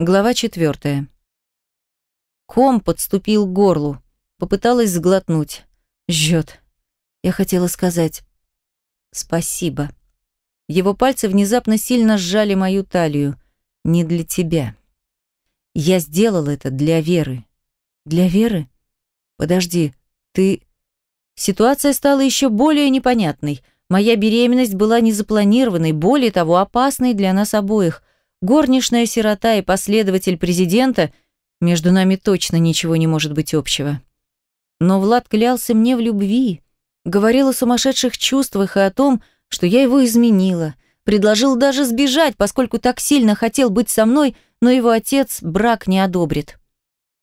Глава четвертая. Ком подступил к горлу. Попыталась сглотнуть. Жжет. Я хотела сказать спасибо. Его пальцы внезапно сильно сжали мою талию. Не для тебя. Я сделал это для Веры. Для Веры? Подожди, ты... Ситуация стала еще более непонятной. Моя беременность была незапланированной, более того, опасной для нас обоих – горничная сирота и последователь президента, между нами точно ничего не может быть общего. Но Влад клялся мне в любви, говорил о сумасшедших чувствах и о том, что я его изменила, предложил даже сбежать, поскольку так сильно хотел быть со мной, но его отец брак не одобрит.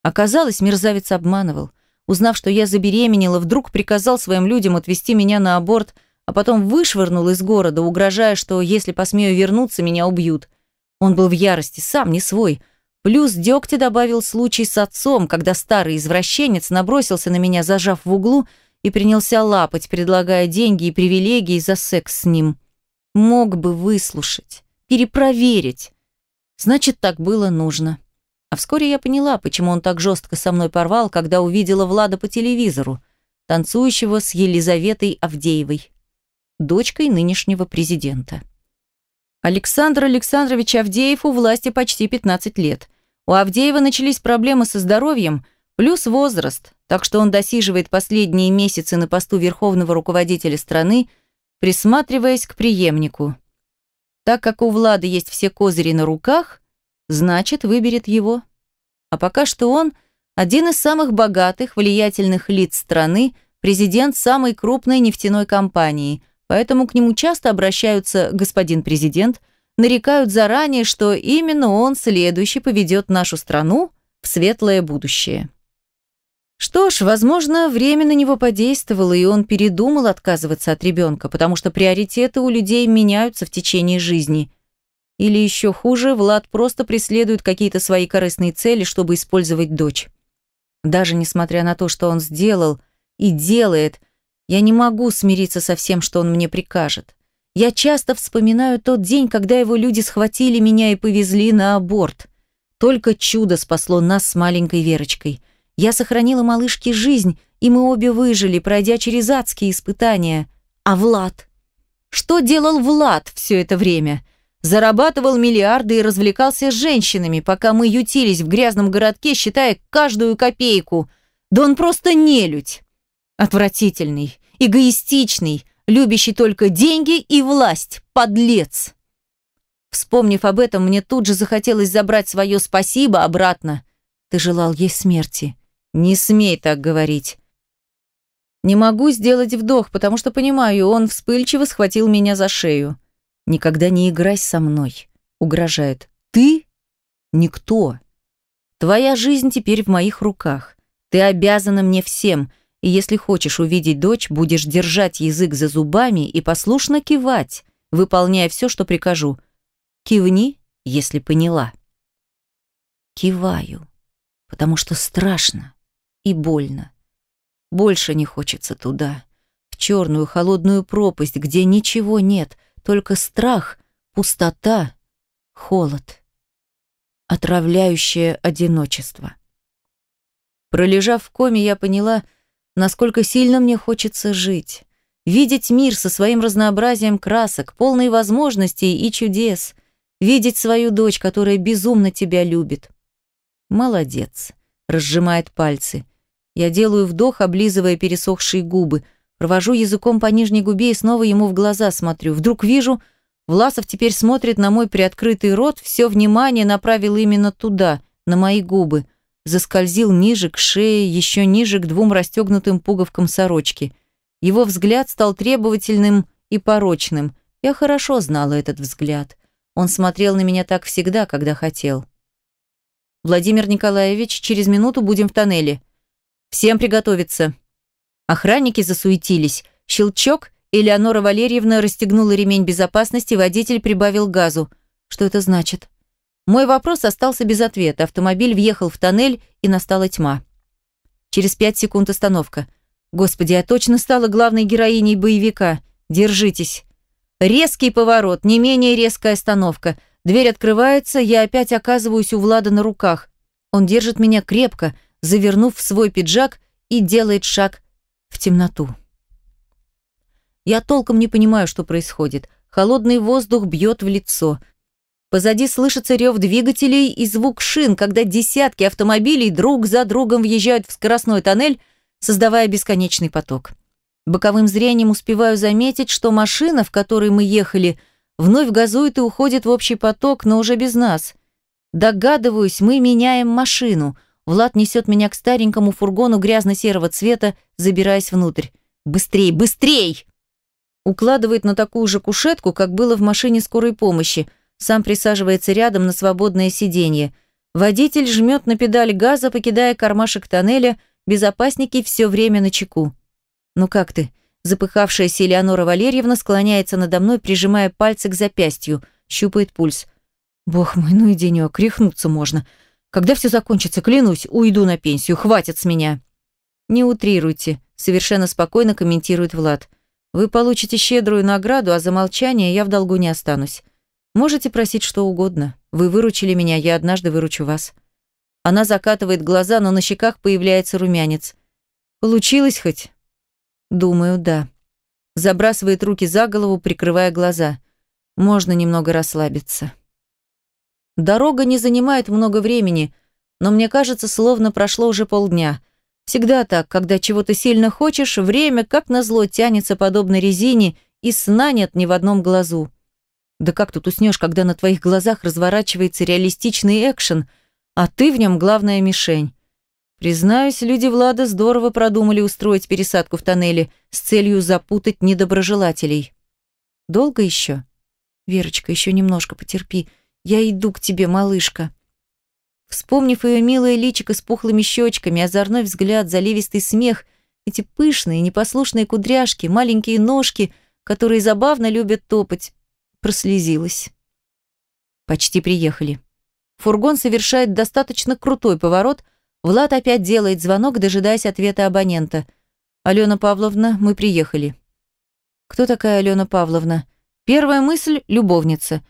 Оказалось, мерзавец обманывал. Узнав, что я забеременела, вдруг приказал своим людям отвезти меня на аборт, а потом вышвырнул из города, угрожая, что если посмею вернуться, меня убьют – он был в ярости, сам не свой. Плюс дегтя добавил случай с отцом, когда старый извращенец набросился на меня, зажав в углу, и принялся лапать, предлагая деньги и привилегии за секс с ним. Мог бы выслушать, перепроверить. Значит, так было нужно. А вскоре я поняла, почему он так жестко со мной порвал, когда увидела Влада по телевизору, танцующего с Елизаветой Авдеевой, дочкой нынешнего президента. Александр Александрович Авдеев у власти почти 15 лет. У Авдеева начались проблемы со здоровьем, плюс возраст, так что он досиживает последние месяцы на посту верховного руководителя страны, присматриваясь к преемнику. Так как у Влада есть все козыри на руках, значит, выберет его. А пока что он один из самых богатых, влиятельных лиц страны, президент самой крупной нефтяной компании – поэтому к нему часто обращаются «господин президент», нарекают заранее, что именно он следующий поведет нашу страну в светлое будущее. Что ж, возможно, время на него подействовало, и он передумал отказываться от ребенка, потому что приоритеты у людей меняются в течение жизни. Или еще хуже, Влад просто преследует какие-то свои корыстные цели, чтобы использовать дочь. Даже несмотря на то, что он сделал и делает – я не могу смириться со всем, что он мне прикажет. Я часто вспоминаю тот день, когда его люди схватили меня и повезли на аборт. Только чудо спасло нас с маленькой Верочкой. Я сохранила малышке жизнь, и мы обе выжили, пройдя через адские испытания. А Влад? Что делал Влад все это время? Зарабатывал миллиарды и развлекался с женщинами, пока мы ютились в грязном городке, считая каждую копейку. Да он просто нелюдь. Отвратительный, эгоистичный, любящий только деньги и власть, подлец. Вспомнив об этом, мне тут же захотелось забрать свое спасибо обратно. Ты желал ей смерти. Не смей так говорить. Не могу сделать вдох, потому что понимаю, он вспыльчиво схватил меня за шею. Никогда не играй со мной, угрожает. Ты никто. Твоя жизнь теперь в моих руках. Ты обязана мне всем, и если хочешь увидеть дочь, будешь держать язык за зубами и послушно кивать, выполняя все, что прикажу. Кивни, если поняла. Киваю, потому что страшно и больно. Больше не хочется туда, в черную холодную пропасть, где ничего нет, только страх, пустота, холод. Отравляющее одиночество. Пролежав в коме, я поняла, насколько сильно мне хочется жить. Видеть мир со своим разнообразием красок, полной возможностей и чудес. Видеть свою дочь, которая безумно тебя любит. Молодец. Разжимает пальцы. Я делаю вдох, облизывая пересохшие губы. Провожу языком по нижней губе и снова ему в глаза смотрю. Вдруг вижу, Власов теперь смотрит на мой приоткрытый рот, все внимание направил именно туда, на мои губы заскользил ниже к шее, еще ниже к двум расстегнутым пуговкам сорочки. Его взгляд стал требовательным и порочным. Я хорошо знала этот взгляд. Он смотрел на меня так всегда, когда хотел. «Владимир Николаевич, через минуту будем в тоннеле. Всем приготовиться». Охранники засуетились. Щелчок, Элеонора Валерьевна расстегнула ремень безопасности, водитель прибавил газу. Что это значит? Мой вопрос остался без ответа. Автомобиль въехал в тоннель, и настала тьма. Через пять секунд остановка. Господи, я точно стала главной героиней боевика. Держитесь. Резкий поворот, не менее резкая остановка. Дверь открывается, я опять оказываюсь у Влада на руках. Он держит меня крепко, завернув в свой пиджак и делает шаг в темноту. Я толком не понимаю, что происходит. Холодный воздух бьет в лицо. Позади слышится рев двигателей и звук шин, когда десятки автомобилей друг за другом въезжают в скоростной тоннель, создавая бесконечный поток. Боковым зрением успеваю заметить, что машина, в которой мы ехали, вновь газует и уходит в общий поток, но уже без нас. Догадываюсь, мы меняем машину. Влад несет меня к старенькому фургону грязно-серого цвета, забираясь внутрь. «Быстрей, быстрей!» Укладывает на такую же кушетку, как было в машине скорой помощи – сам присаживается рядом на свободное сиденье. Водитель жмет на педаль газа, покидая кармашек тоннеля, безопасники все время на чеку. «Ну как ты?» Запыхавшаяся Элеонора Валерьевна склоняется надо мной, прижимая пальцы к запястью, щупает пульс. «Бог мой, ну и денек, рехнуться можно. Когда все закончится, клянусь, уйду на пенсию, хватит с меня». «Не утрируйте», — совершенно спокойно комментирует Влад. «Вы получите щедрую награду, а за молчание я в долгу не останусь. Можете просить что угодно. Вы выручили меня, я однажды выручу вас. Она закатывает глаза, но на щеках появляется румянец. Получилось хоть? Думаю, да. Забрасывает руки за голову, прикрывая глаза. Можно немного расслабиться. Дорога не занимает много времени, но мне кажется, словно прошло уже полдня. Всегда так, когда чего-то сильно хочешь, время, как назло, тянется подобно резине, и сна нет ни в одном глазу. Да как тут уснешь, когда на твоих глазах разворачивается реалистичный экшен, а ты в нем главная мишень? Признаюсь, люди Влада здорово продумали устроить пересадку в тоннеле с целью запутать недоброжелателей. Долго еще? Верочка, еще немножко потерпи. Я иду к тебе, малышка. Вспомнив ее милое личико с пухлыми щечками, озорной взгляд, заливистый смех, эти пышные, непослушные кудряшки, маленькие ножки, которые забавно любят топать, прослезилась. Почти приехали. Фургон совершает достаточно крутой поворот. Влад опять делает звонок, дожидаясь ответа абонента. «Алена Павловна, мы приехали». «Кто такая Алена Павловна?» Первая мысль – любовница.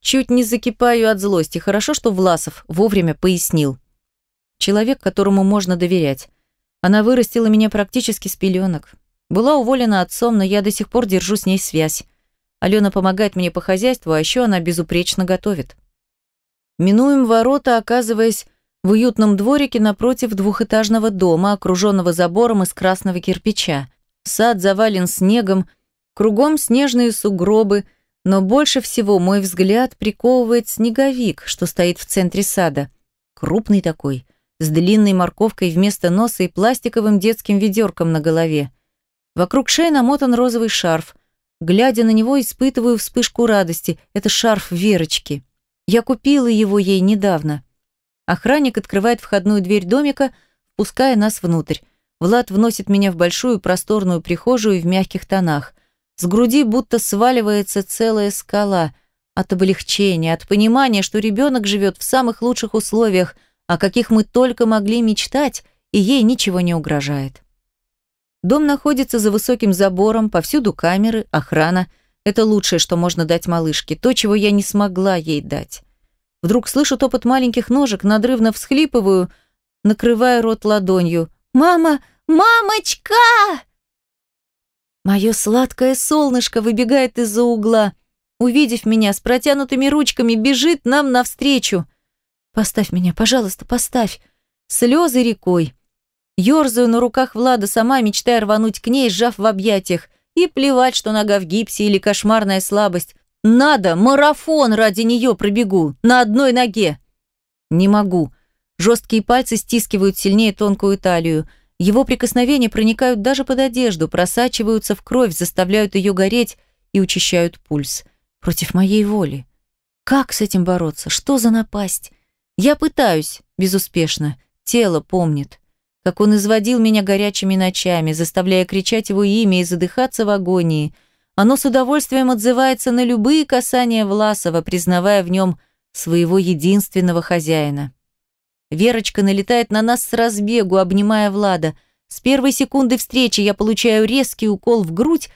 Чуть не закипаю от злости. Хорошо, что Власов вовремя пояснил. Человек, которому можно доверять. Она вырастила меня практически с пеленок. Была уволена отцом, но я до сих пор держу с ней связь. Алена помогает мне по хозяйству, а еще она безупречно готовит. Минуем ворота, оказываясь в уютном дворике напротив двухэтажного дома, окруженного забором из красного кирпича. Сад завален снегом, кругом снежные сугробы, но больше всего мой взгляд приковывает снеговик, что стоит в центре сада. Крупный такой, с длинной морковкой вместо носа и пластиковым детским ведерком на голове. Вокруг шеи намотан розовый шарф, Глядя на него, испытываю вспышку радости. Это шарф Верочки. Я купила его ей недавно. Охранник открывает входную дверь домика, впуская нас внутрь. Влад вносит меня в большую просторную прихожую в мягких тонах. С груди будто сваливается целая скала. От облегчения, от понимания, что ребенок живет в самых лучших условиях, о каких мы только могли мечтать, и ей ничего не угрожает. Дом находится за высоким забором, повсюду камеры, охрана. Это лучшее, что можно дать малышке, то, чего я не смогла ей дать. Вдруг слышу топот маленьких ножек, надрывно всхлипываю, накрывая рот ладонью. «Мама! Мамочка!» Мое сладкое солнышко выбегает из-за угла. Увидев меня с протянутыми ручками, бежит нам навстречу. «Поставь меня, пожалуйста, поставь!» Слезы рекой. Ёрзаю на руках Влада, сама мечтая рвануть к ней, сжав в объятиях. И плевать, что нога в гипсе или кошмарная слабость. Надо, марафон ради нее пробегу, на одной ноге. Не могу. Жесткие пальцы стискивают сильнее тонкую талию. Его прикосновения проникают даже под одежду, просачиваются в кровь, заставляют ее гореть и учащают пульс. Против моей воли. Как с этим бороться? Что за напасть? Я пытаюсь, безуспешно. Тело помнит как он изводил меня горячими ночами, заставляя кричать его имя и задыхаться в агонии. Оно с удовольствием отзывается на любые касания Власова, признавая в нем своего единственного хозяина. Верочка налетает на нас с разбегу, обнимая Влада. С первой секунды встречи я получаю резкий укол в грудь,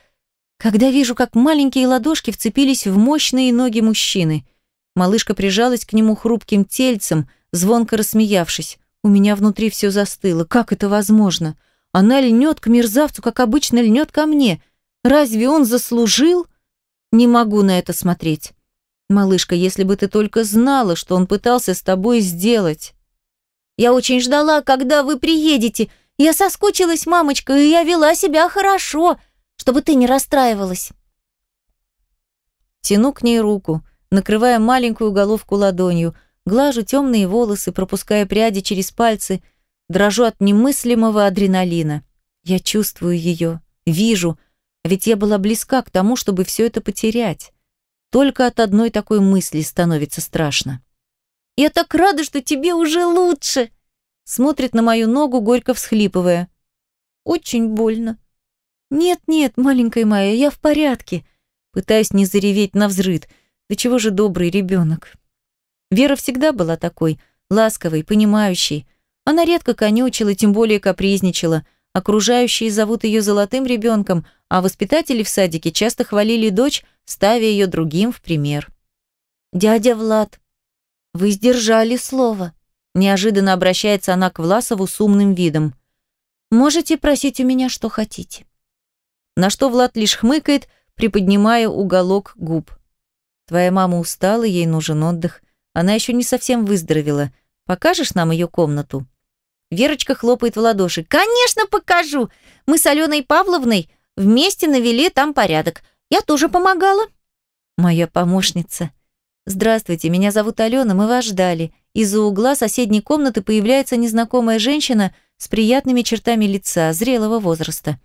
когда вижу, как маленькие ладошки вцепились в мощные ноги мужчины. Малышка прижалась к нему хрупким тельцем, звонко рассмеявшись. У меня внутри все застыло. Как это возможно? Она льнет к мерзавцу, как обычно льнет ко мне. Разве он заслужил? Не могу на это смотреть. Малышка, если бы ты только знала, что он пытался с тобой сделать. Я очень ждала, когда вы приедете. Я соскучилась, мамочка, и я вела себя хорошо, чтобы ты не расстраивалась. Тяну к ней руку, накрывая маленькую головку ладонью, глажу темные волосы, пропуская пряди через пальцы, дрожу от немыслимого адреналина. Я чувствую ее, вижу, ведь я была близка к тому, чтобы все это потерять. Только от одной такой мысли становится страшно. «Я так рада, что тебе уже лучше!» Смотрит на мою ногу, горько всхлипывая. «Очень больно». «Нет-нет, маленькая моя, я в порядке». Пытаюсь не зареветь на взрыд. Да чего же добрый ребенок. Вера всегда была такой, ласковой, понимающей. Она редко конючила, тем более капризничала. Окружающие зовут ее золотым ребенком, а воспитатели в садике часто хвалили дочь ставя ее другим в пример. «Дядя Влад, вы сдержали слово», неожиданно обращается она к Власову с умным видом. «Можете просить у меня, что хотите». На что Влад лишь хмыкает, приподнимая уголок губ. «Твоя мама устала, ей нужен отдых. Она еще не совсем выздоровела. Покажешь нам ее комнату?» Верочка хлопает в ладоши. «Конечно покажу! Мы с Аленой Павловной вместе навели там порядок. Я тоже помогала. Моя помощница. Здравствуйте, меня зовут Алена, мы вас ждали. Из-за угла соседней комнаты появляется незнакомая женщина с приятными чертами лица, зрелого возраста.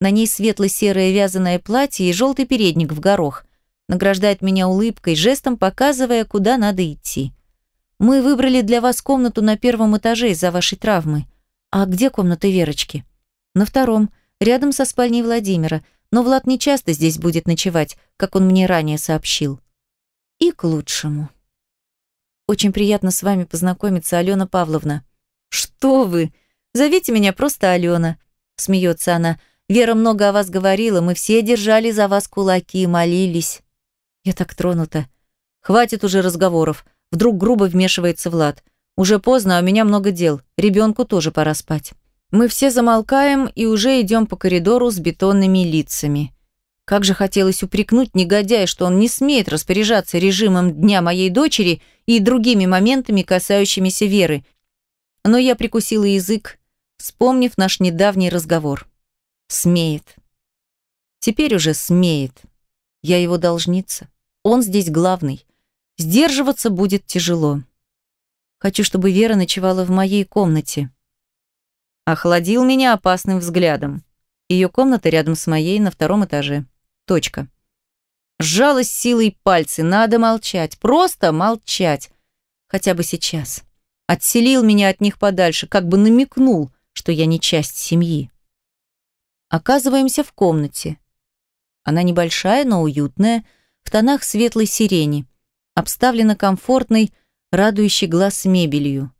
На ней светло-серое вязаное платье и желтый передник в горох. Награждает меня улыбкой, жестом показывая, куда надо идти. Мы выбрали для вас комнату на первом этаже из-за вашей травмы. А где комната Верочки? На втором, рядом со спальней Владимира – но Влад не часто здесь будет ночевать, как он мне ранее сообщил. И к лучшему. Очень приятно с вами познакомиться, Алена Павловна. Что вы? Зовите меня просто Алена, смеется она. Вера много о вас говорила, мы все держали за вас кулаки, и молились. Я так тронута. Хватит уже разговоров. Вдруг грубо вмешивается Влад. Уже поздно, а у меня много дел. Ребенку тоже пора спать. Мы все замолкаем и уже идем по коридору с бетонными лицами. Как же хотелось упрекнуть негодяя, что он не смеет распоряжаться режимом дня моей дочери и другими моментами, касающимися Веры. Но я прикусила язык, вспомнив наш недавний разговор. Смеет. Теперь уже смеет. Я его должница. Он здесь главный. Сдерживаться будет тяжело. Хочу, чтобы Вера ночевала в моей комнате. Охладил меня опасным взглядом. Ее комната рядом с моей на втором этаже. Точка. Сжалась силой пальцы. Надо молчать. Просто молчать. Хотя бы сейчас. Отселил меня от них подальше, как бы намекнул, что я не часть семьи. Оказываемся в комнате. Она небольшая, но уютная, в тонах светлой сирени. Обставлена комфортной, радующей глаз мебелью.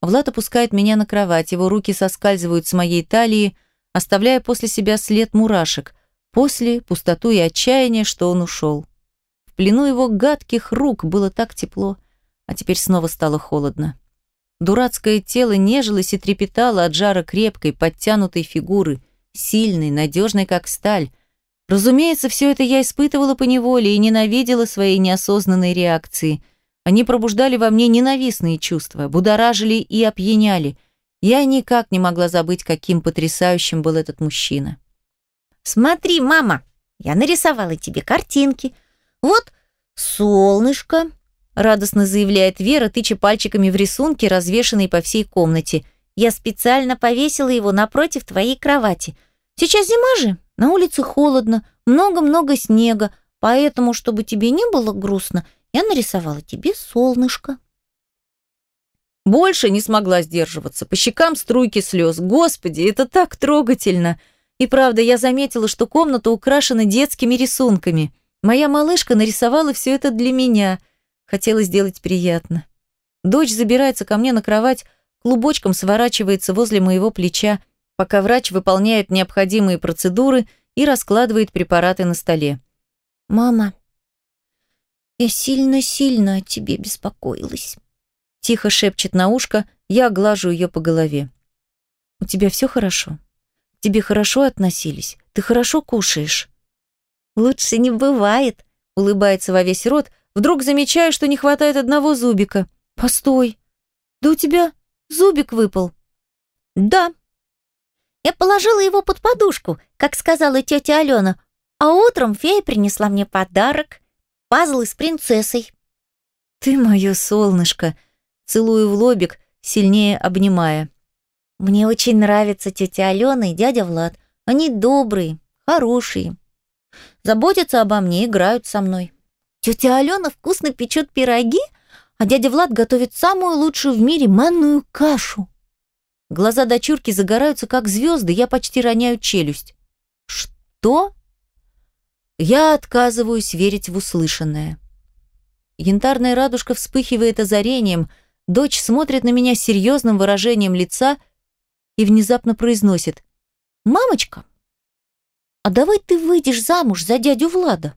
Влад опускает меня на кровать, его руки соскальзывают с моей талии, оставляя после себя след мурашек, после пустоту и отчаяние, что он ушел. В плену его гадких рук было так тепло, а теперь снова стало холодно. Дурацкое тело нежилось и трепетало от жара крепкой, подтянутой фигуры, сильной, надежной, как сталь. Разумеется, все это я испытывала по неволе и ненавидела своей неосознанной реакции – они пробуждали во мне ненавистные чувства, будоражили и опьяняли. Я никак не могла забыть, каким потрясающим был этот мужчина. «Смотри, мама, я нарисовала тебе картинки. Вот солнышко», — радостно заявляет Вера, тыча пальчиками в рисунки, развешанные по всей комнате. «Я специально повесила его напротив твоей кровати. Сейчас зима же, на улице холодно, много-много снега, поэтому, чтобы тебе не было грустно, — я нарисовала тебе солнышко. Больше не смогла сдерживаться. По щекам струйки слез. Господи, это так трогательно. И правда, я заметила, что комната украшена детскими рисунками. Моя малышка нарисовала все это для меня. Хотела сделать приятно. Дочь забирается ко мне на кровать, клубочком сворачивается возле моего плеча, пока врач выполняет необходимые процедуры и раскладывает препараты на столе. «Мама, Я сильно-сильно о тебе беспокоилась. Тихо шепчет на ушко, я глажу ее по голове. У тебя все хорошо? К тебе хорошо относились? Ты хорошо кушаешь? Лучше не бывает, улыбается во весь рот, вдруг замечаю, что не хватает одного зубика. Постой. Да у тебя зубик выпал. Да. Я положила его под подушку, как сказала тетя Алена, а утром фея принесла мне подарок — пазлы с принцессой. Ты мое солнышко, целую в лобик, сильнее обнимая. Мне очень нравится тетя Алена и дядя Влад. Они добрые, хорошие. Заботятся обо мне, играют со мной. Тетя Алена вкусно печет пироги, а дядя Влад готовит самую лучшую в мире манную кашу. Глаза дочурки загораются, как звезды, я почти роняю челюсть. Что? Я отказываюсь верить в услышанное. Янтарная радужка вспыхивает озарением, дочь смотрит на меня серьезным выражением лица и внезапно произносит «Мамочка, а давай ты выйдешь замуж за дядю Влада?»